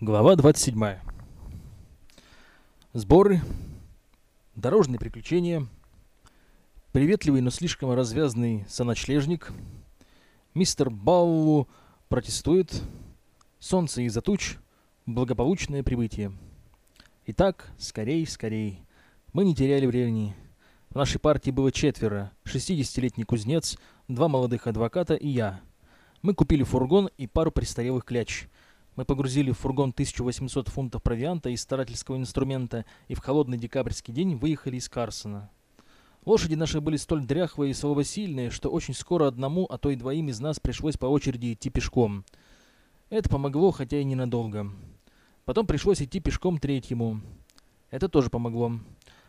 Глава 27. Сборы, дорожные приключения, приветливый, но слишком развязный соночлежник, мистер Баллу протестует, солнце из-за туч, благополучное прибытие. Итак, скорей, скорей. Мы не теряли времени. В нашей партии было четверо. 60-летний кузнец, два молодых адвоката и я. Мы купили фургон и пару престарелых кляч – мы погрузили в фургон 1800 фунтов провианта и старательского инструмента и в холодный декабрьский день выехали из Карсона. Лошади наши были столь дряхлые и слабосильные, что очень скоро одному, а то и двоим из нас пришлось по очереди идти пешком. Это помогло, хотя и ненадолго. Потом пришлось идти пешком третьему. Это тоже помогло.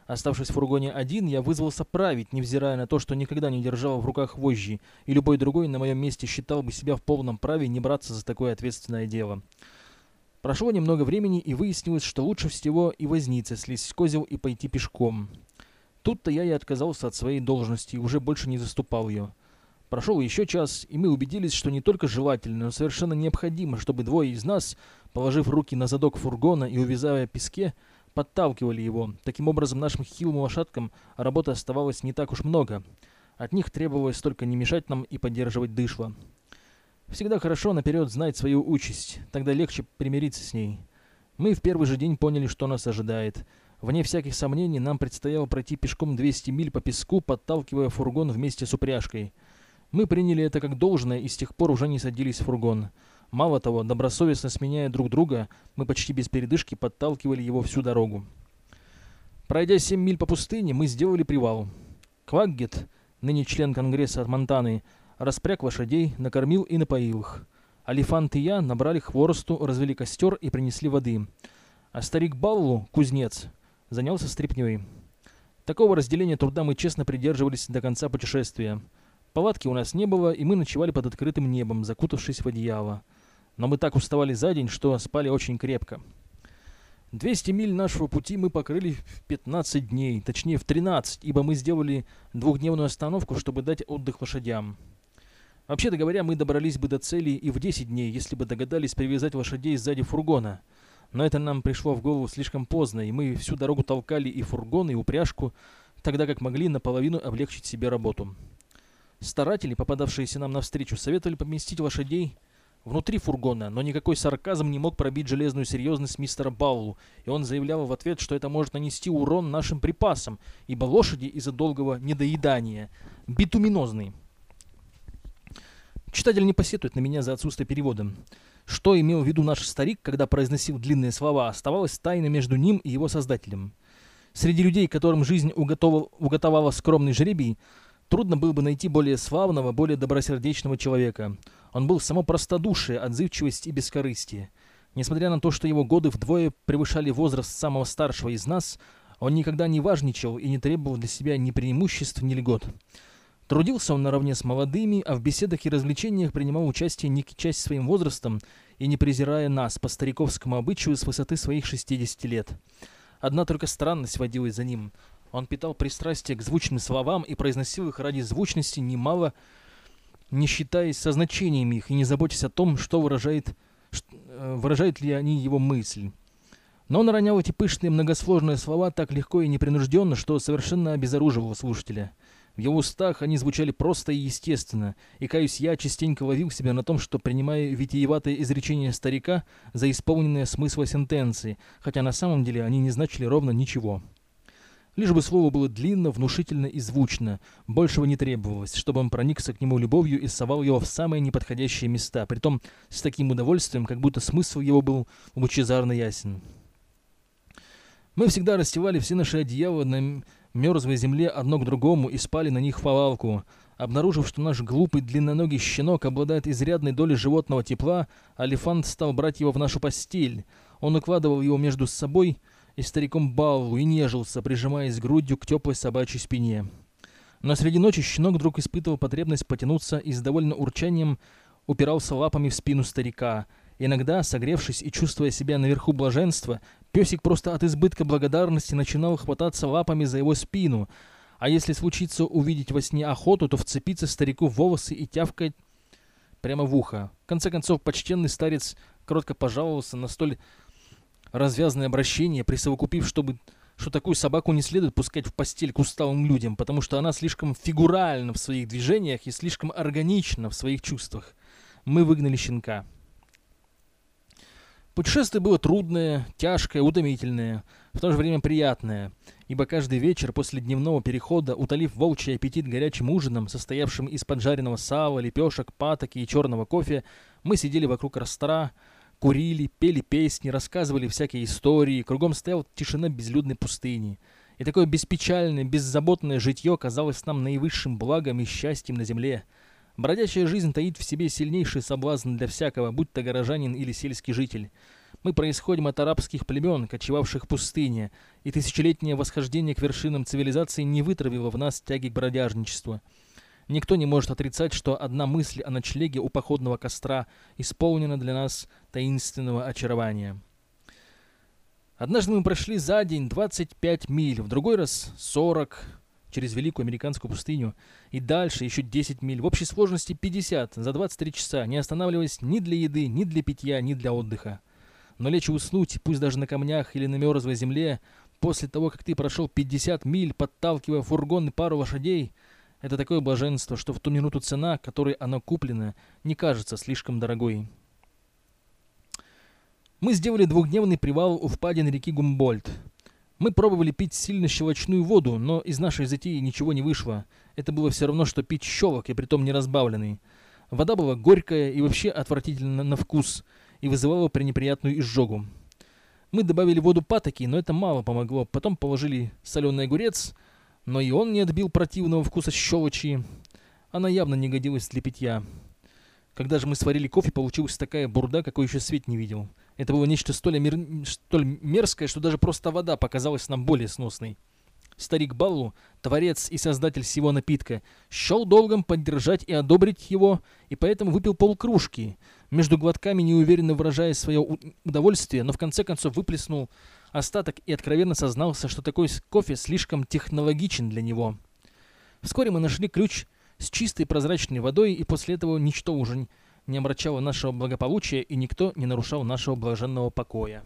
Оставшись в фургоне один, я вызвался править, невзирая на то, что никогда не держал в руках вожжи, и любой другой на моем месте считал бы себя в полном праве не браться за такое ответственное дело. Прошло немного времени, и выяснилось, что лучше всего и возниться, слезть с козел и пойти пешком. Тут-то я и отказался от своей должности и уже больше не заступал ее. Прошел еще час, и мы убедились, что не только желательно, но совершенно необходимо, чтобы двое из нас, положив руки на задок фургона и увязая песке, подталкивали его. Таким образом, нашим хилым лошадкам работы оставалось не так уж много. От них требовалось только не мешать нам и поддерживать дышло. Всегда хорошо наперед знать свою участь, тогда легче примириться с ней. Мы в первый же день поняли, что нас ожидает. Вне всяких сомнений, нам предстояло пройти пешком 200 миль по песку, подталкивая фургон вместе с упряжкой. Мы приняли это как должное и с тех пор уже не садились в фургон. Мало того, добросовестно сменяя друг друга, мы почти без передышки подталкивали его всю дорогу. Пройдя 7 миль по пустыне, мы сделали привал. Кваггет, ныне член Конгресса от Монтаны, распряг лошадей, накормил и напоил их. Алифант и я набрали хворосту, развели костер и принесли воды. А старик Баллу, кузнец, занялся стряпнёй. Такого разделения труда мы честно придерживались до конца путешествия. Палатки у нас не было, и мы ночевали под открытым небом, закутавшись в одеяло но мы так уставали за день, что спали очень крепко. 200 миль нашего пути мы покрыли в 15 дней, точнее в 13, ибо мы сделали двухдневную остановку, чтобы дать отдых лошадям. Вообще-то говоря, мы добрались бы до цели и в 10 дней, если бы догадались привязать лошадей сзади фургона. Но это нам пришло в голову слишком поздно, и мы всю дорогу толкали и фургон, и упряжку, тогда как могли наполовину облегчить себе работу. Старатели, попадавшиеся нам навстречу, советовали поместить лошадей внутри фургона, но никакой сарказм не мог пробить железную серьезность мистера Баулу, и он заявлял в ответ, что это может нанести урон нашим припасам, ибо лошади из-за долгого недоедания битуминозные. Читатель не посетует на меня за отсутствие перевода. Что имел в виду наш старик, когда произносил длинные слова, оставалось тайной между ним и его создателем. Среди людей, которым жизнь уготовала скромный жребий, трудно было бы найти более славного, более добросердечного человека – он был само простодушие, отзывчивость и бескорыстие. Несмотря на то, что его годы вдвое превышали возраст самого старшего из нас, он никогда не важничал и не требовал для себя ни преимуществ, ни льгот. Трудился он наравне с молодыми, а в беседах и развлечениях принимал участие не часть своим возрастом и не презирая нас по стариковскому обычаю с высоты своих 60 лет. Одна только странность водилась за ним. Он питал пристрастие к звучным словам и произносил их ради звучности немало не считаясь со значениями их и не заботясь о том, что выражает, э, выражают ли они его мысль. Но он ронял эти пышные многосложные слова так легко и непринужденно, что совершенно обезоруживал слушателя. В его устах они звучали просто и естественно, и, каюсь, я частенько ловил себя на том, что принимаю витиеватые изречения старика за исполненные смысла сентенции, хотя на самом деле они не значили ровно ничего. Лишь бы слово было длинно, внушительно и звучно. Большего не требовалось, чтобы он проникся к нему любовью и совал его в самые неподходящие места, притом с таким удовольствием, как будто смысл его был лучезарно ясен. Мы всегда расстилали все наши одеяла на мерзлой земле одно к другому и спали на них в повалку. Обнаружив, что наш глупый длинноногий щенок обладает изрядной долей животного тепла, Алифант стал брать его в нашу постель. Он укладывал его между собой и стариком Баллу и нежился, прижимаясь грудью к теплой собачьей спине. Но среди ночи щенок вдруг испытывал потребность потянуться и с довольно урчанием упирался лапами в спину старика. Иногда, согревшись и чувствуя себя наверху блаженства, песик просто от избытка благодарности начинал хвататься лапами за его спину, а если случится увидеть во сне охоту, то вцепиться старику в волосы и тявкать прямо в ухо. В конце концов, почтенный старец кротко пожаловался на столь развязное обращение, присовокупив, чтобы что такую собаку не следует пускать в постель к усталым людям, потому что она слишком фигуральна в своих движениях и слишком органична в своих чувствах. Мы выгнали щенка. Путешествие было трудное, тяжкое, утомительное, в то же время приятное, ибо каждый вечер после дневного перехода, утолив волчий аппетит горячим ужином, состоявшим из поджаренного сала, лепешек, патоки и черного кофе, мы сидели вокруг костра, курили, пели песни, рассказывали всякие истории, кругом стояла тишина безлюдной пустыни. И такое беспечальное, беззаботное житье казалось нам наивысшим благом и счастьем на земле. Бродячая жизнь таит в себе сильнейший соблазн для всякого, будь то горожанин или сельский житель. Мы происходим от арабских племен, кочевавших в пустыне, и тысячелетнее восхождение к вершинам цивилизации не вытравило в нас тяги к бродяжничеству. Никто не может отрицать, что одна мысль о ночлеге у походного костра исполнена для нас таинственного очарования. Однажды мы прошли за день 25 миль, в другой раз 40, через Великую Американскую пустыню и дальше еще 10 миль, в общей сложности 50 за 23 часа, не останавливаясь ни для еды, ни для питья, ни для отдыха. Но лечь уснуть, пусть даже на камнях или на мерзлой земле, после того, как ты прошел 50 миль, подталкивая фургон и пару лошадей, это такое блаженство, что в ту минуту цена, которой оно куплено, не кажется слишком дорогой. Мы сделали двухдневный привал у впадины реки Гумбольд. Мы пробовали пить сильно щелочную воду, но из нашей затеи ничего не вышло. Это было все равно, что пить щелок, и притом не разбавленный. Вода была горькая и вообще отвратительно на вкус, и вызывала пренеприятную изжогу. Мы добавили воду патоки, но это мало помогло. Потом положили соленый огурец, но и он не отбил противного вкуса щелочи. Она явно не годилась для питья. Когда же мы сварили кофе, получилась такая бурда, какой еще свет не видел. Это было нечто столь, мер... столь мерзкое, что даже просто вода показалась нам более сносной. Старик Баллу, творец и создатель всего напитка, счел долгом поддержать и одобрить его, и поэтому выпил полкружки, между глотками неуверенно выражая свое удовольствие, но в конце концов выплеснул остаток и откровенно сознался, что такой кофе слишком технологичен для него. Вскоре мы нашли ключ с чистой прозрачной водой, и после этого ничто уже не омрачало нашего благополучия, и никто не нарушал нашего блаженного покоя.